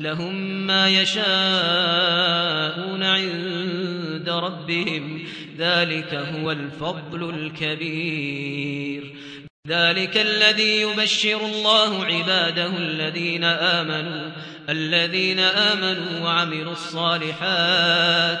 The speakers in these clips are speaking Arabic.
لهم ما يشاءون عند ربهم. ذلك هو الفضل الكبير. ذلك الذي يبشر الله عباده الذين آمنوا الذين آمنوا وعملوا الصالحات.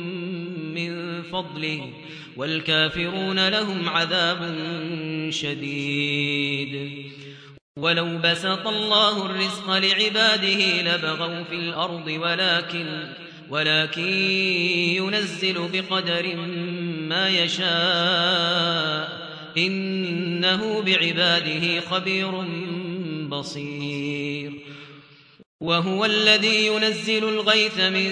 فضله والكافرون لهم عذاب شديد. ولو بسط الله الرزق لعباده لبغوا في الأرض ولكن ولكن ينزل بقدر ما يشاء. إنه بعباده خبير بصير. وهو الذي ينزل الغيث من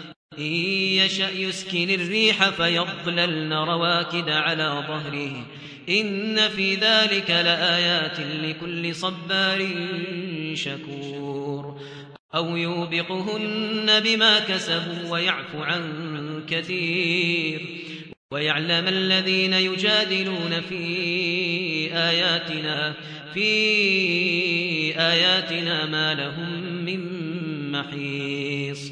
إن يشأ يسكن الريح فيضللن رواكد على ظهره. إن في ذلك لآيات لكل صبار شكور. أو يوبقهن بما كسبوا ويعفو عن كثير. ويعلم الذين يجادلون في آياتنا في آياتنا ما لهم من محيص.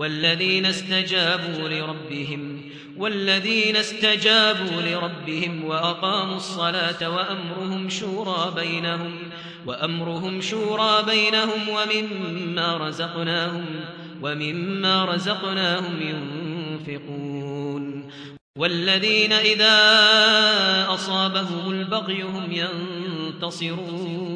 والذين استجابوا لربهم والذين استجابوا لربهم وأقاموا الصلاة وأمرهم شورى بينهم وأمرهم شورى بينهم ومما رزقناهم ومما رزقناهم ينفقون. والذين إذا أصابهم البغي هم ينتصرون.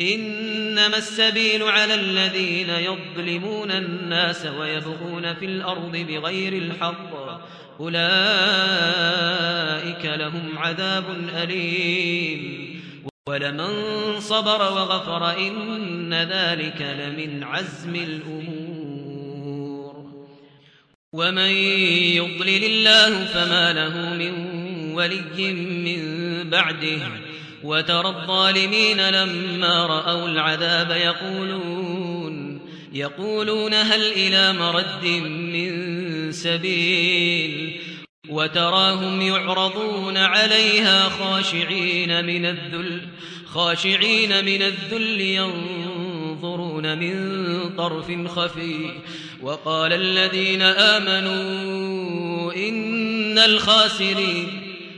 إنما السبيل على الذين يظلمون الناس ويبغون في الأرض بغير الحق. أولئك لهم عذاب أليم. ولمن صبر وغفر إن ذلك لمن عزم الأمور. ومن يضلل الله فما له من ولي من بعده. وترى الظالمين لما رأوا العذاب يقولون يقولون هل إلى مرد من سبيل وتراهم يعرضون عليها خاشعين من الذل خاشعين من الذل ينظرون من طرف خفي وقال الذين آمنوا إن الخاسرين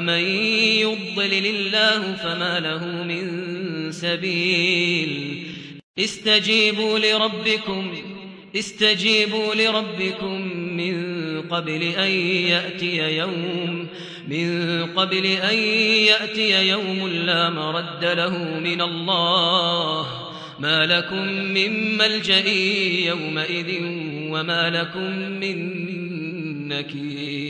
ومن يضلل الله فما له من سبيل. استجيبوا لربكم استجيبوا لربكم من قبل أن يأتي يوم من قبل أن يأتي يوم لا مرد له من الله. ما لكم من ملجأ يومئذ وما لكم من نكير.